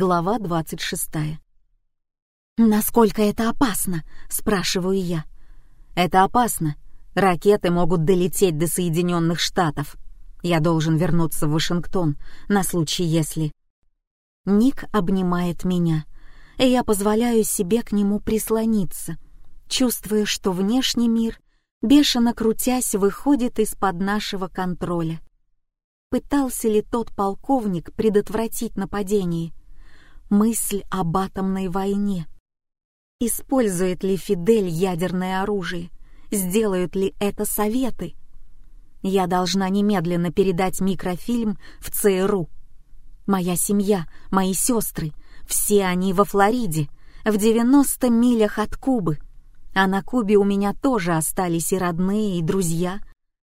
Глава 26. «Насколько это опасно?» — спрашиваю я. «Это опасно. Ракеты могут долететь до Соединенных Штатов. Я должен вернуться в Вашингтон на случай, если...» Ник обнимает меня, и я позволяю себе к нему прислониться, чувствуя, что внешний мир, бешено крутясь, выходит из-под нашего контроля. Пытался ли тот полковник предотвратить нападение? Мысль об атомной войне. Использует ли Фидель ядерное оружие? Сделают ли это советы? Я должна немедленно передать микрофильм в ЦРУ. Моя семья, мои сестры, все они во Флориде, в 90 милях от Кубы. А на Кубе у меня тоже остались и родные, и друзья.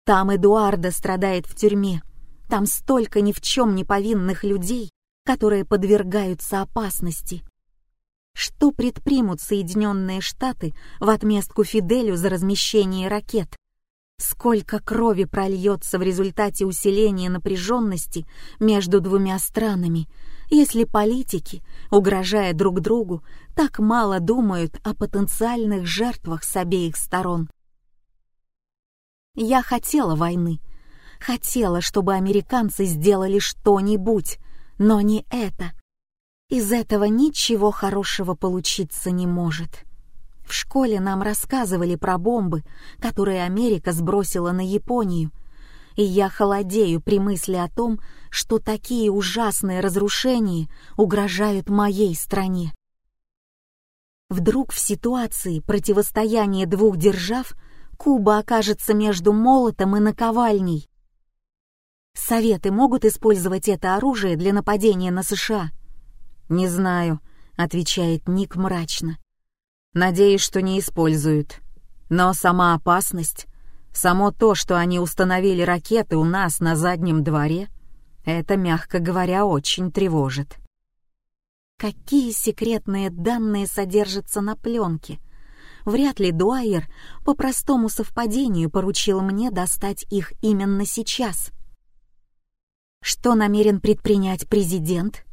Там Эдуарда страдает в тюрьме. Там столько ни в чем не повинных людей, которые подвергаются опасности. Что предпримут Соединенные Штаты в отместку Фиделю за размещение ракет? Сколько крови прольется в результате усиления напряженности между двумя странами, если политики, угрожая друг другу, так мало думают о потенциальных жертвах с обеих сторон? Я хотела войны, хотела, чтобы американцы сделали что-нибудь, но не это. Из этого ничего хорошего получиться не может. В школе нам рассказывали про бомбы, которые Америка сбросила на Японию, и я холодею при мысли о том, что такие ужасные разрушения угрожают моей стране. Вдруг в ситуации противостояния двух держав Куба окажется между молотом и наковальней. Советы могут использовать это оружие для нападения на США? Не знаю, отвечает Ник мрачно. Надеюсь, что не используют. Но сама опасность, само то, что они установили ракеты у нас на заднем дворе, это, мягко говоря, очень тревожит. Какие секретные данные содержатся на пленке? Вряд ли Дуайер по простому совпадению поручил мне достать их именно сейчас. Что намерен предпринять президент?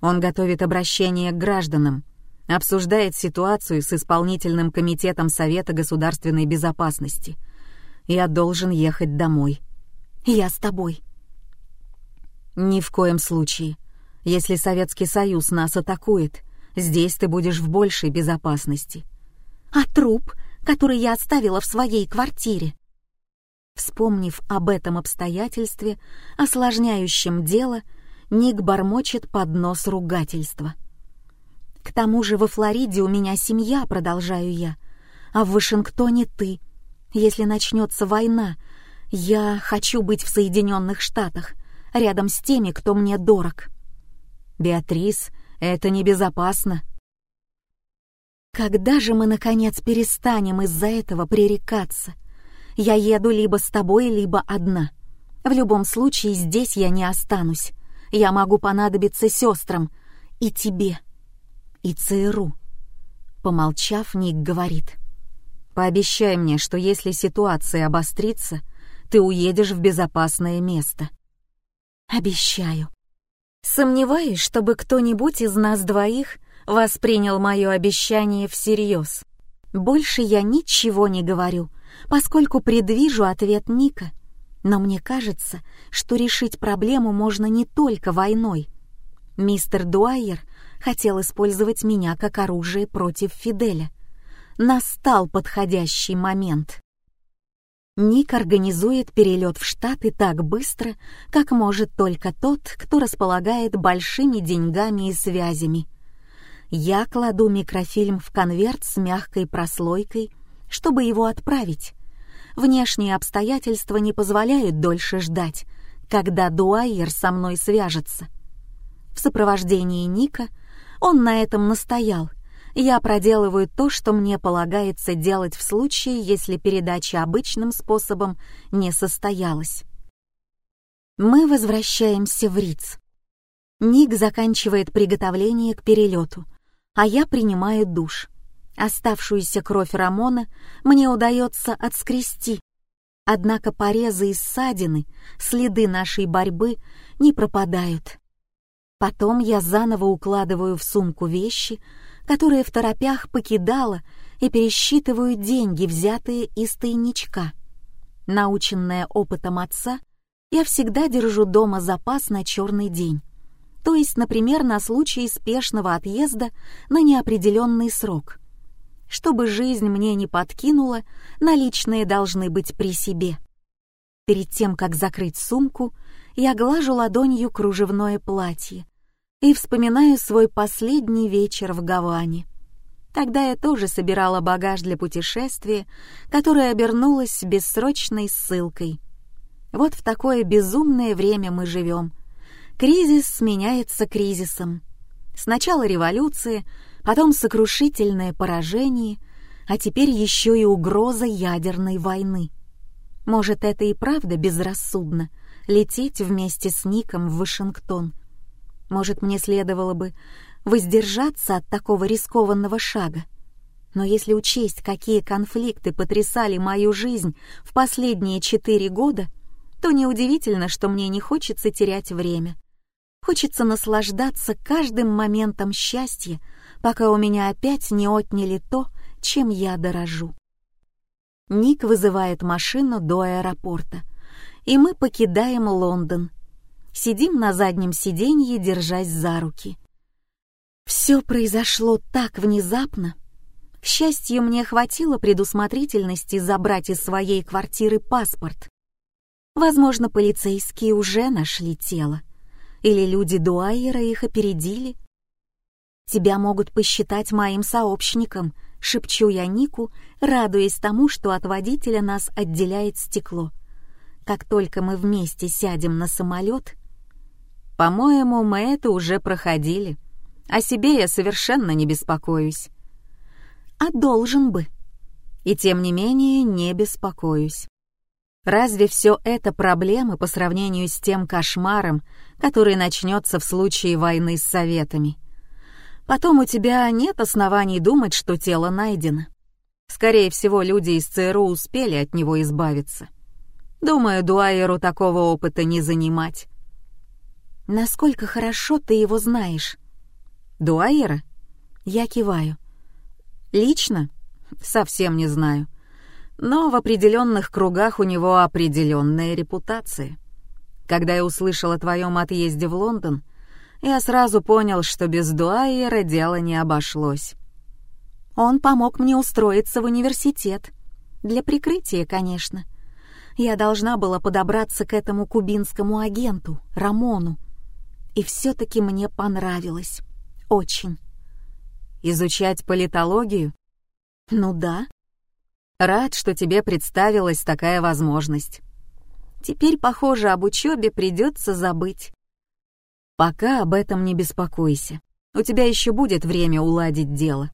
Он готовит обращение к гражданам, обсуждает ситуацию с исполнительным комитетом Совета государственной безопасности. Я должен ехать домой. Я с тобой. Ни в коем случае. Если Советский Союз нас атакует, здесь ты будешь в большей безопасности. А труп, который я оставила в своей квартире? Вспомнив об этом обстоятельстве, осложняющем дело, Ник бормочет под нос ругательства. «К тому же во Флориде у меня семья», — продолжаю я, «а в Вашингтоне ты. Если начнется война, я хочу быть в Соединенных Штатах, рядом с теми, кто мне дорог». «Беатрис, это небезопасно», когда же мы, наконец, перестанем из-за этого пререкаться? Я еду либо с тобой, либо одна. В любом случае здесь я не останусь. Я могу понадобиться сестрам и тебе, и ЦРУ. Помолчав, Ник говорит. «Пообещай мне, что если ситуация обострится, ты уедешь в безопасное место». «Обещаю». Сомневаюсь, чтобы кто-нибудь из нас двоих воспринял мое обещание всерьез. Больше я ничего не говорю, поскольку предвижу ответ Ника. Но мне кажется, что решить проблему можно не только войной. Мистер Дуайер хотел использовать меня как оружие против Фиделя. Настал подходящий момент. Ник организует перелет в Штаты так быстро, как может только тот, кто располагает большими деньгами и связями. Я кладу микрофильм в конверт с мягкой прослойкой, чтобы его отправить. Внешние обстоятельства не позволяют дольше ждать, когда Дуайер со мной свяжется. В сопровождении Ника он на этом настоял. Я проделываю то, что мне полагается делать в случае, если передача обычным способом не состоялась. Мы возвращаемся в Риц. Ник заканчивает приготовление к перелету, а я принимаю душ. Оставшуюся кровь Рамона мне удается отскрести. Однако порезы и ссадины, следы нашей борьбы не пропадают. Потом я заново укладываю в сумку вещи, которые в торопях покидала, и пересчитываю деньги, взятые из тайничка. Наученная опытом отца, я всегда держу дома запас на черный день. То есть, например, на случай спешного отъезда на неопределенный срок. Чтобы жизнь мне не подкинула, наличные должны быть при себе. Перед тем, как закрыть сумку, я глажу ладонью кружевное платье и вспоминаю свой последний вечер в Гаване. Тогда я тоже собирала багаж для путешествия, которое обернулось бессрочной ссылкой. Вот в такое безумное время мы живем. Кризис сменяется кризисом. Сначала революция, потом сокрушительное поражение, а теперь еще и угроза ядерной войны. Может, это и правда безрассудно — лететь вместе с Ником в Вашингтон. Может, мне следовало бы воздержаться от такого рискованного шага. Но если учесть, какие конфликты потрясали мою жизнь в последние четыре года, то неудивительно, что мне не хочется терять время. Хочется наслаждаться каждым моментом счастья, пока у меня опять не отняли то, чем я дорожу. Ник вызывает машину до аэропорта, и мы покидаем Лондон. Сидим на заднем сиденье, держась за руки. Все произошло так внезапно. К счастью, мне хватило предусмотрительности забрать из своей квартиры паспорт. Возможно, полицейские уже нашли тело. Или люди Дуайера их опередили. «Тебя могут посчитать моим сообщником», — шепчу я Нику, радуясь тому, что от водителя нас отделяет стекло. Как только мы вместе сядем на самолет... «По-моему, мы это уже проходили», о себе я совершенно не беспокоюсь. А должен бы. И тем не менее не беспокоюсь. Разве все это проблемы по сравнению с тем кошмаром, который начнется в случае войны с Советами? Потом у тебя нет оснований думать, что тело найдено. Скорее всего, люди из ЦРУ успели от него избавиться. Думаю, Дуайеру такого опыта не занимать. Насколько хорошо ты его знаешь? Дуайера? Я киваю. Лично? Совсем не знаю. Но в определенных кругах у него определенная репутация. Когда я услышал о твоем отъезде в Лондон, я сразу понял, что без Дуайера дело не обошлось. Он помог мне устроиться в университет. Для прикрытия, конечно. Я должна была подобраться к этому кубинскому агенту, Рамону. И все-таки мне понравилось. Очень. Изучать политологию? Ну да. Рад, что тебе представилась такая возможность. Теперь, похоже, об учебе придется забыть. Пока об этом не беспокойся. У тебя еще будет время уладить дело.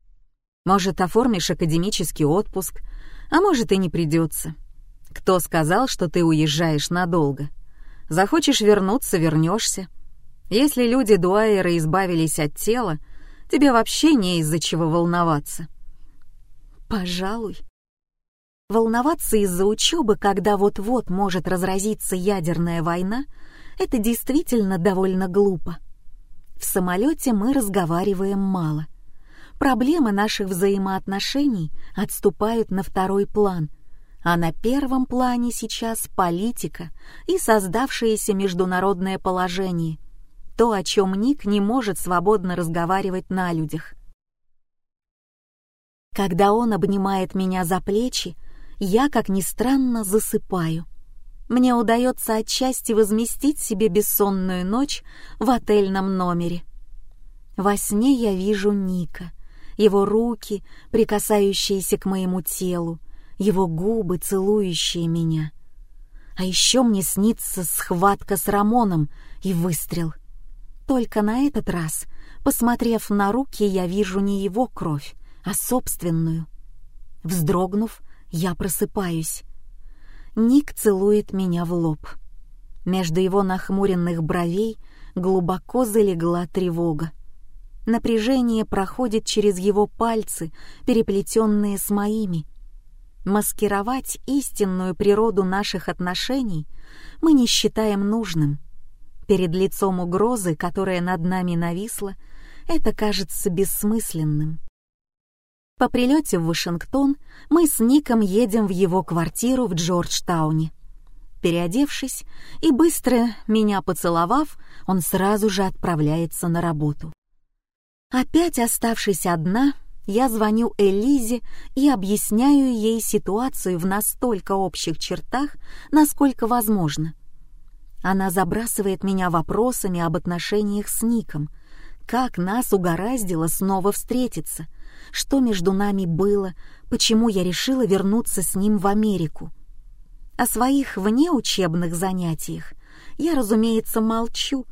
Может, оформишь академический отпуск, а может и не придется. Кто сказал, что ты уезжаешь надолго? Захочешь вернуться — вернешься. Если люди Дуайера избавились от тела, тебе вообще не из-за чего волноваться. Пожалуй. Волноваться из-за учебы, когда вот-вот может разразиться ядерная война, это действительно довольно глупо. В самолете мы разговариваем мало. Проблемы наших взаимоотношений отступают на второй план, а на первом плане сейчас политика и создавшееся международное положение, то, о чем Ник не может свободно разговаривать на людях. Когда он обнимает меня за плечи, я, как ни странно, засыпаю. Мне удается отчасти возместить себе бессонную ночь в отельном номере. Во сне я вижу Ника, его руки, прикасающиеся к моему телу, его губы, целующие меня. А еще мне снится схватка с Рамоном и выстрел — только на этот раз, посмотрев на руки, я вижу не его кровь, а собственную. Вздрогнув, я просыпаюсь. Ник целует меня в лоб. Между его нахмуренных бровей глубоко залегла тревога. Напряжение проходит через его пальцы, переплетенные с моими. Маскировать истинную природу наших отношений мы не считаем нужным — Перед лицом угрозы, которая над нами нависла, это кажется бессмысленным. По прилете в Вашингтон мы с Ником едем в его квартиру в Джорджтауне. Переодевшись и быстро меня поцеловав, он сразу же отправляется на работу. Опять оставшись одна, я звоню Элизе и объясняю ей ситуацию в настолько общих чертах, насколько возможно. Она забрасывает меня вопросами об отношениях с Ником, как нас угораздило снова встретиться, что между нами было, почему я решила вернуться с ним в Америку. О своих внеучебных занятиях я, разумеется, молчу,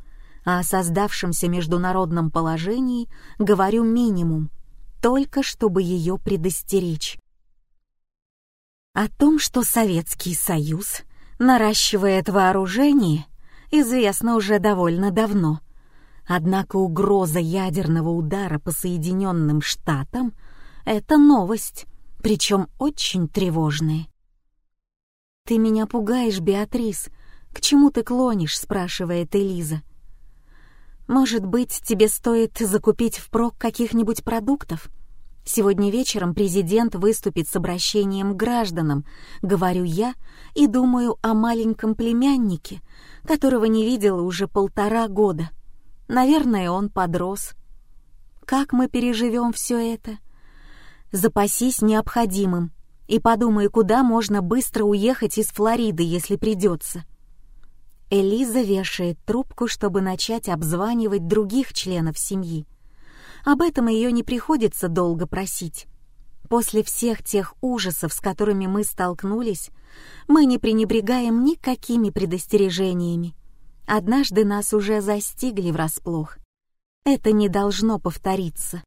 а о создавшемся международном положении говорю минимум, только чтобы ее предостеречь. О том, что Советский Союз наращивает вооружение, известно уже довольно давно. Однако угроза ядерного удара по Соединенным Штатам — это новость, причем очень тревожная. «Ты меня пугаешь, Беатрис. К чему ты клонишь?» — спрашивает Элиза. Может быть, тебе стоит закупить впрок каких-нибудь продуктов? Сегодня вечером президент выступит с обращением к гражданам, говорю я и думаю о маленьком племяннике, которого не видела уже полтора года. Наверное, он подрос. Как мы переживем все это? Запасись необходимым и подумай, куда можно быстро уехать из Флориды, если придется. Элиза вешает трубку, чтобы начать обзванивать других членов семьи. Об этом ее не приходится долго просить. После всех тех ужасов, с которыми мы столкнулись, мы не пренебрегаем никакими предостережениями. Однажды нас уже застигли врасплох. Это не должно повториться.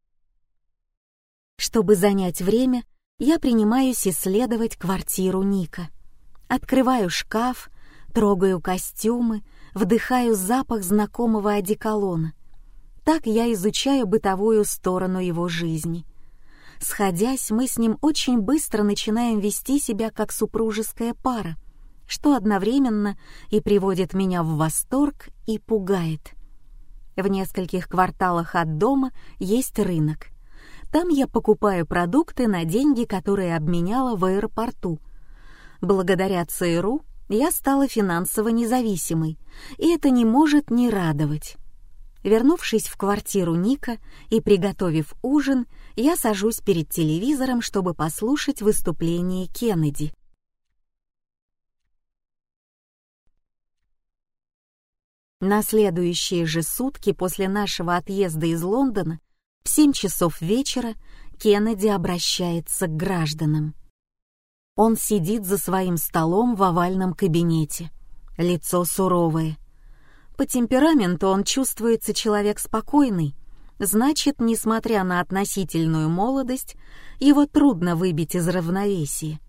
Чтобы занять время, я принимаюсь исследовать квартиру Ника. Открываю шкаф, Трогаю костюмы, вдыхаю запах знакомого одеколона. Так я изучаю бытовую сторону его жизни. Сходясь, мы с ним очень быстро начинаем вести себя как супружеская пара, что одновременно и приводит меня в восторг и пугает. В нескольких кварталах от дома есть рынок. Там я покупаю продукты на деньги, которые обменяла в аэропорту. Благодаря ЦРУ я стала финансово независимой, и это не может не радовать. Вернувшись в квартиру Ника и приготовив ужин, я сажусь перед телевизором, чтобы послушать выступление Кеннеди. На следующие же сутки после нашего отъезда из Лондона в 7 часов вечера Кеннеди обращается к гражданам. Он сидит за своим столом в овальном кабинете. Лицо суровое. По темпераменту он чувствуется человек спокойный. Значит, несмотря на относительную молодость, его трудно выбить из равновесия.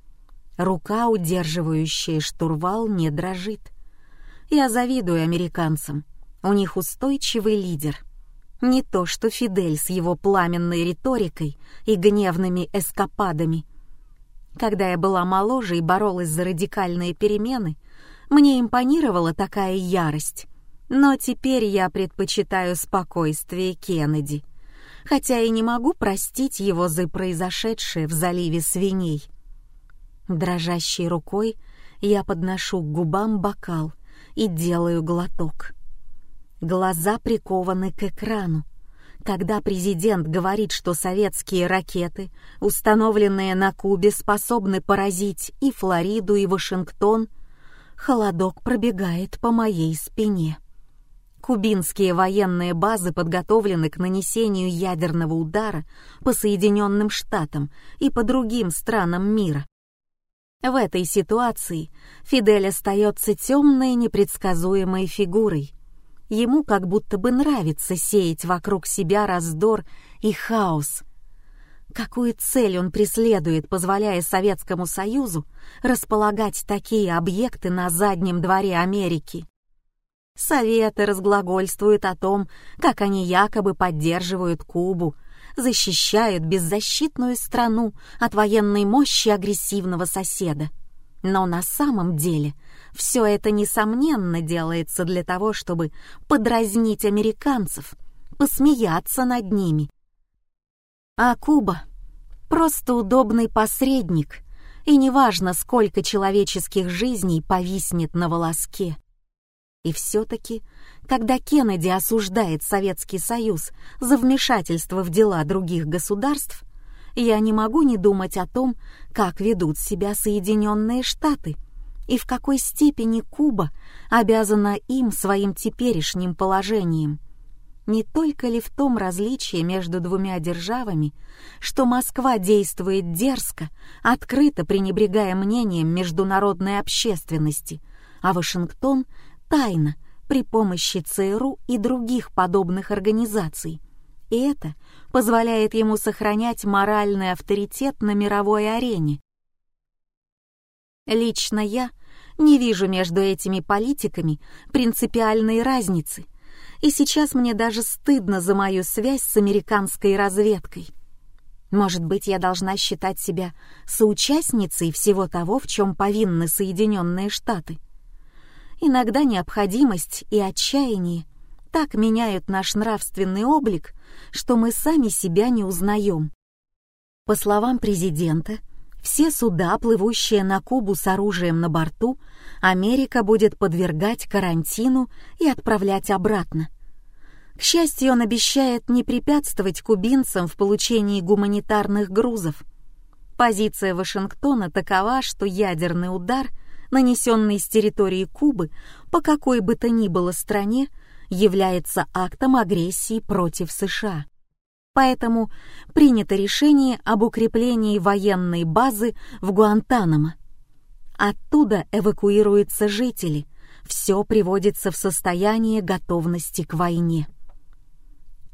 Рука, удерживающая штурвал, не дрожит. Я завидую американцам. У них устойчивый лидер. Не то что Фидель с его пламенной риторикой и гневными эскападами — когда я была моложе и боролась за радикальные перемены, мне импонировала такая ярость. Но теперь я предпочитаю спокойствие Кеннеди, хотя и не могу простить его за произошедшее в заливе свиней. Дрожащей рукой я подношу к губам бокал и делаю глоток. Глаза прикованы к экрану, когда президент говорит, что советские ракеты, установленные на Кубе, способны поразить и Флориду, и Вашингтон, холодок пробегает по моей спине. Кубинские военные базы подготовлены к нанесению ядерного удара по Соединенным Штатам и по другим странам мира. В этой ситуации Фидель остается темной непредсказуемой фигурой, Ему как будто бы нравится сеять вокруг себя раздор и хаос. Какую цель он преследует, позволяя Советскому Союзу располагать такие объекты на заднем дворе Америки? Советы разглагольствуют о том, как они якобы поддерживают Кубу, защищают беззащитную страну от военной мощи агрессивного соседа. Но на самом деле Все это, несомненно, делается для того, чтобы подразнить американцев, посмеяться над ними. А Куба — просто удобный посредник, и неважно, сколько человеческих жизней повиснет на волоске. И все-таки, когда Кеннеди осуждает Советский Союз за вмешательство в дела других государств, я не могу не думать о том, как ведут себя Соединенные Штаты и в какой степени Куба обязана им своим теперешним положением. Не только ли в том различие между двумя державами, что Москва действует дерзко, открыто пренебрегая мнением международной общественности, а Вашингтон тайно при помощи ЦРУ и других подобных организаций. И это позволяет ему сохранять моральный авторитет на мировой арене. Лично я не вижу между этими политиками принципиальной разницы, и сейчас мне даже стыдно за мою связь с американской разведкой. Может быть, я должна считать себя соучастницей всего того, в чем повинны Соединенные Штаты. Иногда необходимость и отчаяние так меняют наш нравственный облик, что мы сами себя не узнаем. По словам президента, все суда, плывущие на Кубу с оружием на борту, Америка будет подвергать карантину и отправлять обратно. К счастью, он обещает не препятствовать кубинцам в получении гуманитарных грузов. Позиция Вашингтона такова, что ядерный удар, нанесенный с территории Кубы по какой бы то ни было стране, является актом агрессии против США. Поэтому принято решение об укреплении военной базы в Гуантанамо. Оттуда эвакуируются жители, все приводится в состояние готовности к войне.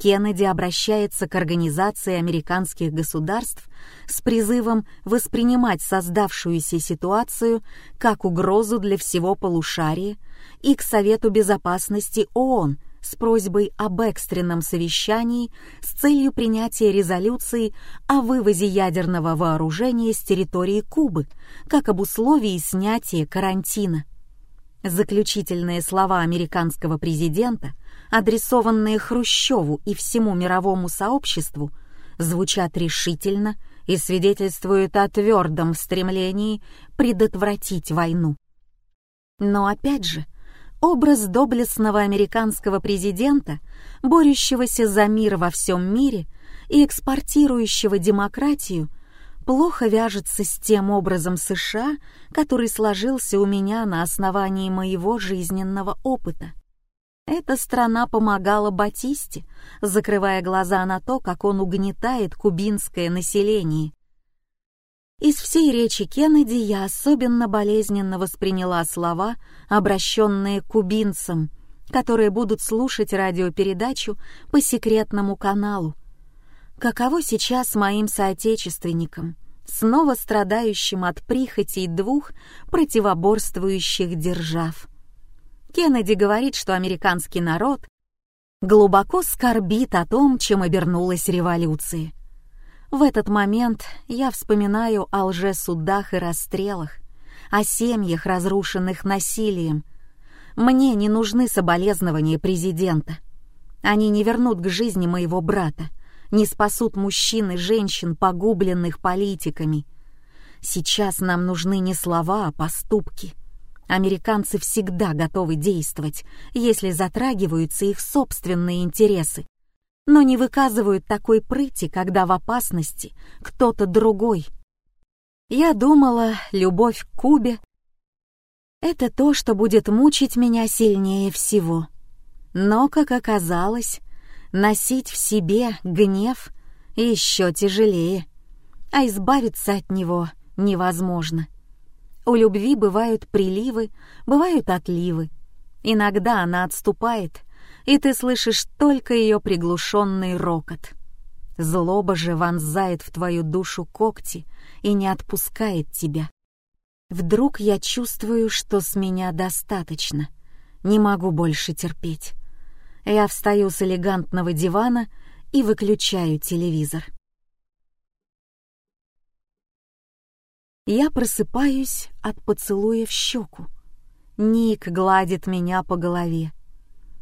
Кеннеди обращается к Организации американских государств с призывом воспринимать создавшуюся ситуацию как угрозу для всего полушария и к Совету безопасности ООН с просьбой об экстренном совещании с целью принятия резолюции о вывозе ядерного вооружения с территории Кубы, как об условии снятия карантина. Заключительные слова американского президента, адресованные Хрущеву и всему мировому сообществу, звучат решительно и свидетельствуют о твердом стремлении предотвратить войну. Но опять же, Образ доблестного американского президента, борющегося за мир во всем мире и экспортирующего демократию, плохо вяжется с тем образом США, который сложился у меня на основании моего жизненного опыта. Эта страна помогала Батисте, закрывая глаза на то, как он угнетает кубинское население, из всей речи Кеннеди я особенно болезненно восприняла слова, обращенные к кубинцам, которые будут слушать радиопередачу по секретному каналу. Каково сейчас моим соотечественникам, снова страдающим от прихотей двух противоборствующих держав? Кеннеди говорит, что американский народ глубоко скорбит о том, чем обернулась революция — в этот момент я вспоминаю о лжесудах и расстрелах, о семьях, разрушенных насилием. Мне не нужны соболезнования президента. Они не вернут к жизни моего брата, не спасут мужчин и женщин, погубленных политиками. Сейчас нам нужны не слова, а поступки. Американцы всегда готовы действовать, если затрагиваются их собственные интересы но не выказывают такой прыти, когда в опасности кто-то другой. Я думала, любовь к Кубе — это то, что будет мучить меня сильнее всего. Но, как оказалось, носить в себе гнев еще тяжелее, а избавиться от него невозможно. У любви бывают приливы, бывают отливы. Иногда она отступает — и ты слышишь только ее приглушенный рокот. Злоба же вонзает в твою душу когти и не отпускает тебя. Вдруг я чувствую, что с меня достаточно. Не могу больше терпеть. Я встаю с элегантного дивана и выключаю телевизор. Я просыпаюсь от поцелуя в щеку. Ник гладит меня по голове.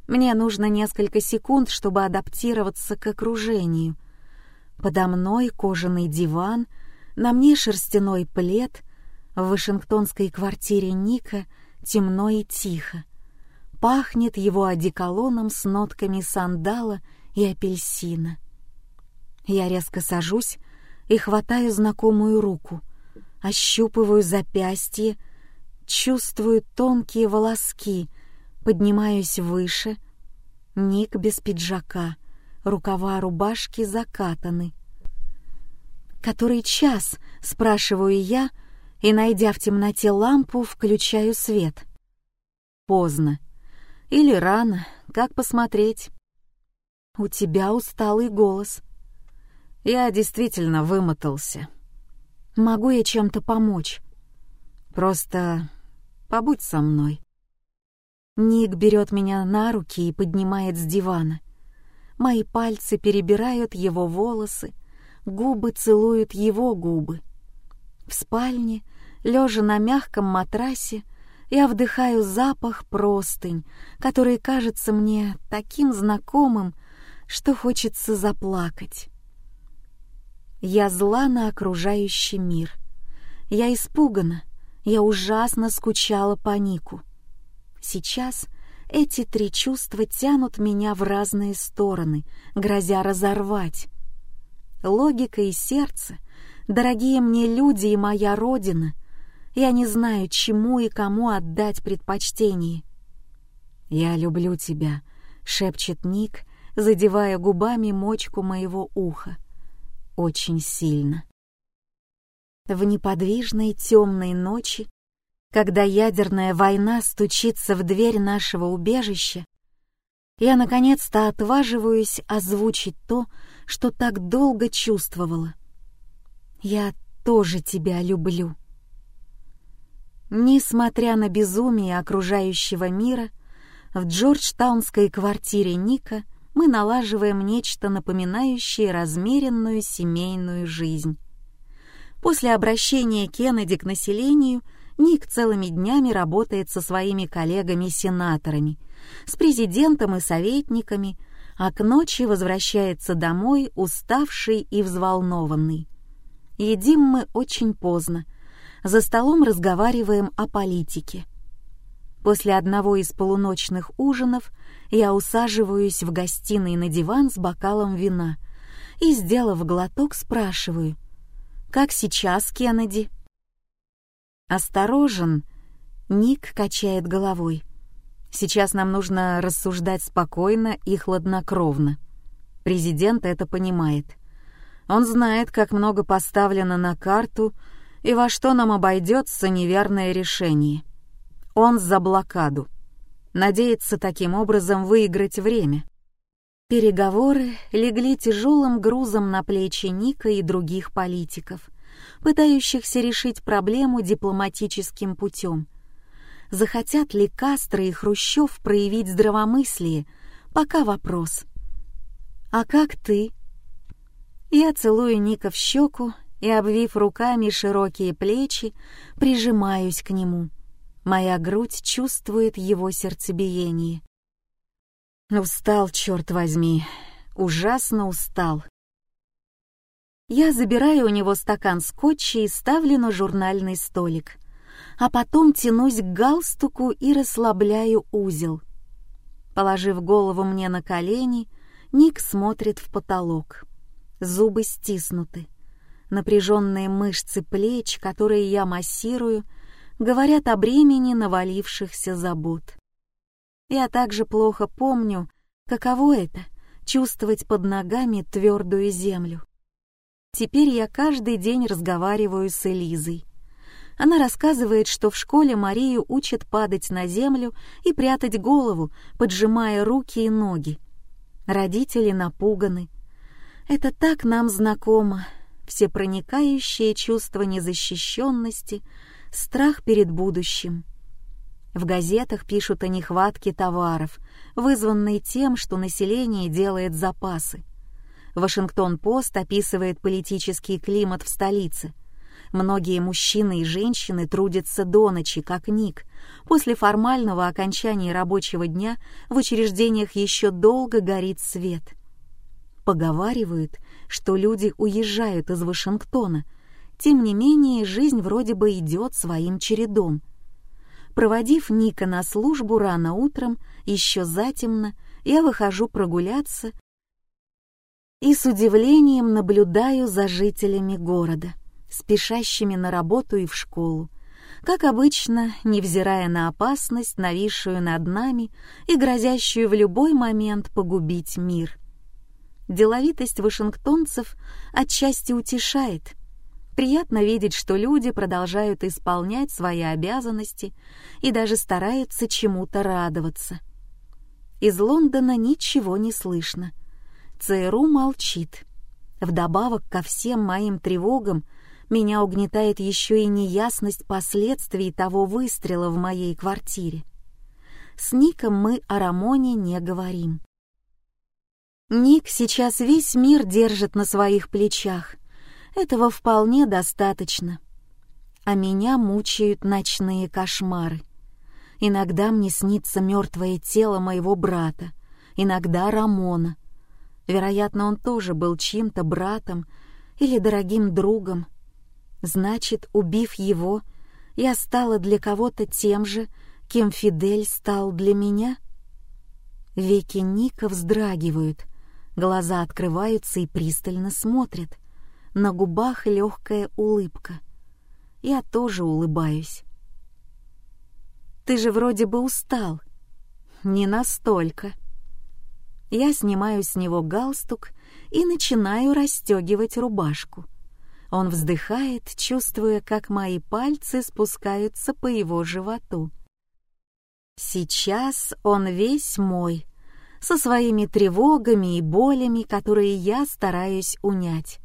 Мне нужно несколько секунд, чтобы адаптироваться к окружению. Подо мной кожаный диван, на мне шерстяной плед, в вашингтонской квартире Ника темно и тихо. Пахнет его одеколоном с нотками сандала и апельсина. Я резко сажусь и хватаю знакомую руку, ощупываю запястье, чувствую тонкие волоски, поднимаюсь выше. Ник без пиджака, рукава рубашки закатаны. «Который час?» — спрашиваю я, и, найдя в темноте лампу, включаю свет. Поздно. Или рано, как посмотреть. У тебя усталый голос. Я действительно вымотался. Могу я чем-то помочь? Просто побудь со мной. Ник берет меня на руки и поднимает с дивана. Мои пальцы перебирают его волосы, губы целуют его губы. В спальне, лежа на мягком матрасе, я вдыхаю запах простынь, который кажется мне таким знакомым, что хочется заплакать. Я зла на окружающий мир. Я испугана, я ужасно скучала по Нику. Сейчас эти три чувства тянут меня в разные стороны, грозя разорвать. Логика и сердце, дорогие мне люди и моя родина, я не знаю, чему и кому отдать предпочтение. «Я люблю тебя», — шепчет Ник, задевая губами мочку моего уха очень сильно. В неподвижной темной ночи, когда ядерная война стучится в дверь нашего убежища, я наконец-то отваживаюсь озвучить то, что так долго чувствовала. Я тоже тебя люблю. Несмотря на безумие окружающего мира, в джорджтаунской квартире Ника мы налаживаем нечто напоминающее размеренную семейную жизнь. После обращения Кеннеди к населению Ник целыми днями работает со своими коллегами-сенаторами, с президентом и советниками, а к ночи возвращается домой уставший и взволнованный. Едим мы очень поздно. За столом разговариваем о политике. После одного из полуночных ужинов я усаживаюсь в гостиной на диван с бокалом вина и, сделав глоток, спрашиваю, «Как сейчас, Кеннеди?» «Осторожен», — Ник качает головой. «Сейчас нам нужно рассуждать спокойно и хладнокровно. Президент это понимает. Он знает, как много поставлено на карту и во что нам обойдется неверное решение. Он за блокаду надеется таким образом выиграть время. Переговоры легли тяжелым грузом на плечи Ника и других политиков, пытающихся решить проблему дипломатическим путем. Захотят ли Кастро и Хрущев проявить здравомыслие, пока вопрос. «А как ты?» Я целую Ника в щеку и, обвив руками широкие плечи, прижимаюсь к нему — Моя грудь чувствует его сердцебиение. Устал, черт возьми, ужасно устал. Я забираю у него стакан скотча и ставлю на журнальный столик, а потом тянусь к галстуку и расслабляю узел. Положив голову мне на колени, Ник смотрит в потолок. Зубы стиснуты. Напряженные мышцы плеч, которые я массирую — говорят о бремени навалившихся забот. Я также плохо помню, каково это — чувствовать под ногами твердую землю. Теперь я каждый день разговариваю с Элизой. Она рассказывает, что в школе Марию учат падать на землю и прятать голову, поджимая руки и ноги. Родители напуганы. Это так нам знакомо, всепроникающее чувство незащищенности — страх перед будущим. В газетах пишут о нехватке товаров, вызванной тем, что население делает запасы. Вашингтон-Пост описывает политический климат в столице. Многие мужчины и женщины трудятся до ночи, как Ник. После формального окончания рабочего дня в учреждениях еще долго горит свет. Поговаривают, что люди уезжают из Вашингтона. Тем не менее, жизнь вроде бы идет своим чередом. Проводив Ника на службу рано утром, еще затемно, я выхожу прогуляться и с удивлением наблюдаю за жителями города спешащими на работу и в школу. Как обычно, невзирая на опасность, нависшую над нами и грозящую в любой момент погубить мир. Деловитость вашингтонцев отчасти утешает. Приятно видеть, что люди продолжают исполнять свои обязанности и даже стараются чему-то радоваться. Из Лондона ничего не слышно. ЦРУ молчит. Вдобавок ко всем моим тревогам — меня угнетает еще и неясность последствий того выстрела в моей квартире. С Ником мы о Рамоне не говорим. Ник сейчас весь мир держит на своих плечах. Этого вполне достаточно. А меня мучают ночные кошмары. Иногда мне снится мертвое тело моего брата, иногда Рамона. Вероятно, он тоже был чьим-то братом или дорогим другом, Значит, убив его, я стала для кого-то тем же, кем Фидель стал для меня? Веки Ника вздрагивают, глаза открываются и пристально смотрят. На губах легкая улыбка. Я тоже улыбаюсь. «Ты же вроде бы устал». «Не настолько». Я снимаю с него галстук и начинаю расстегивать рубашку. Он вздыхает, чувствуя, как мои пальцы спускаются по его животу. Сейчас он весь мой, со своими тревогами и болями, которые я стараюсь унять.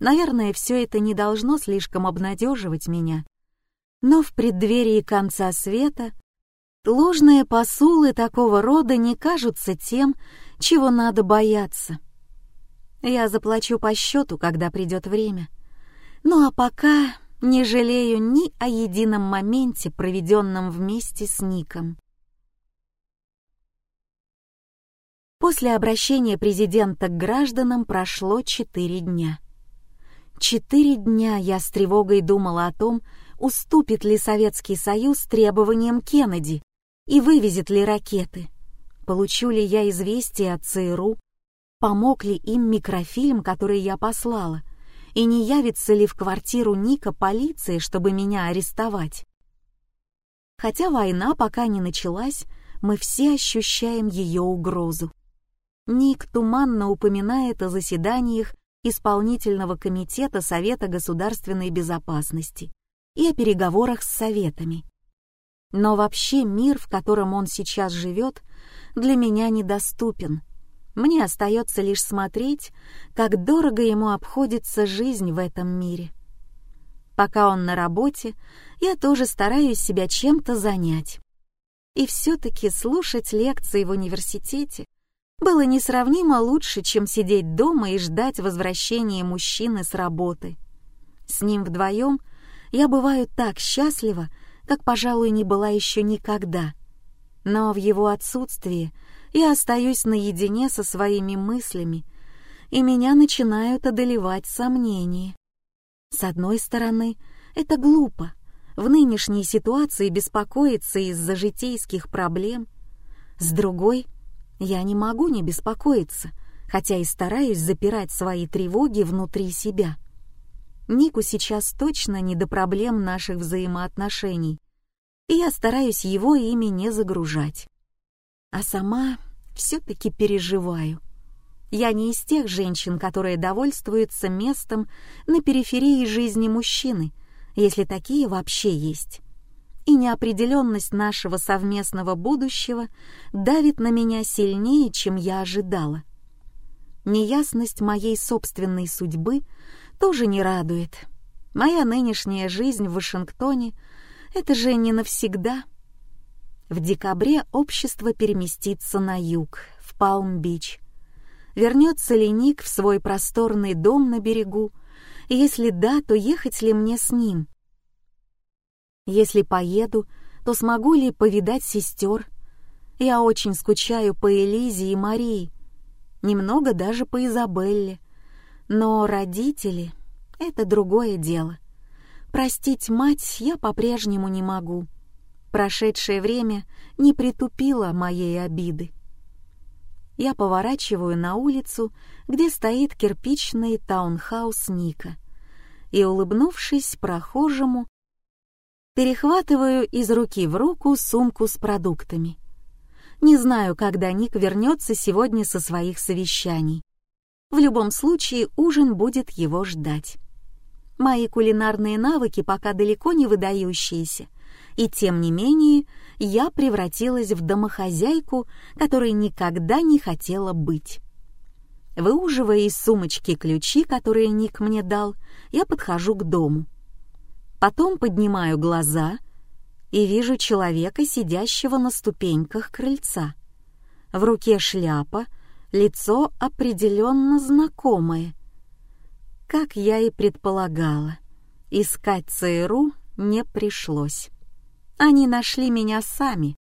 Наверное, все это не должно слишком обнадеживать меня. Но в преддверии конца света ложные посулы такого рода не кажутся тем, чего надо бояться. Я заплачу по счету, когда придет время. Ну а пока не жалею ни о едином моменте, проведенном вместе с Ником. После обращения президента к гражданам прошло четыре дня. Четыре дня я с тревогой думала о том, уступит ли Советский Союз требованиям Кеннеди и вывезет ли ракеты. Получу ли я известие от ЦРУ, помог ли им микрофильм, который я послала — и не явится ли в квартиру Ника полиция, чтобы меня арестовать. Хотя война пока не началась, мы все ощущаем ее угрозу. Ник туманно упоминает о заседаниях Исполнительного комитета Совета государственной безопасности и о переговорах с советами. Но вообще мир, в котором он сейчас живет, для меня недоступен — мне остается лишь смотреть, как дорого ему обходится жизнь в этом мире. Пока он на работе, я тоже стараюсь себя чем-то занять. И все-таки слушать лекции в университете было несравнимо лучше, чем сидеть дома и ждать возвращения мужчины с работы. С ним вдвоем я бываю так счастлива, как, пожалуй, не была еще никогда. Но в его отсутствии я остаюсь наедине со своими мыслями, и меня начинают одолевать сомнения. С одной стороны, это глупо. В нынешней ситуации беспокоиться из-за житейских проблем. С другой, я не могу не беспокоиться, хотя и стараюсь запирать свои тревоги внутри себя. Нику сейчас точно не до проблем наших взаимоотношений, и я стараюсь его ими не загружать а сама все-таки переживаю. Я не из тех женщин, которые довольствуются местом на периферии жизни мужчины, если такие вообще есть. И неопределенность нашего совместного будущего давит на меня сильнее, чем я ожидала. Неясность моей собственной судьбы тоже не радует. Моя нынешняя жизнь в Вашингтоне — это же не навсегда — в декабре общество переместится на юг, в Палм-Бич. Вернется ли Ник в свой просторный дом на берегу, Если да, то ехать ли мне с ним? Если поеду, то смогу ли повидать сестер? Я очень скучаю по Элизе и Марии, немного даже по Изабелле. Но родители — это другое дело. Простить мать я по-прежнему не могу. Прошедшее время не притупило моей обиды. Я поворачиваю на улицу, где стоит кирпичный таунхаус Ника, и, улыбнувшись прохожему, перехватываю из руки в руку сумку с продуктами. Не знаю, когда Ник вернется сегодня со своих совещаний. В любом случае, ужин будет его ждать. Мои кулинарные навыки пока далеко не выдающиеся, и тем не менее я превратилась в домохозяйку, которой никогда не хотела быть. Выуживая из сумочки ключи, которые Ник мне дал, я подхожу к дому. Потом поднимаю глаза и вижу человека, сидящего на ступеньках крыльца. В руке шляпа, лицо определенно знакомое. Как я и предполагала, искать ЦРУ не пришлось. Они нашли меня сами.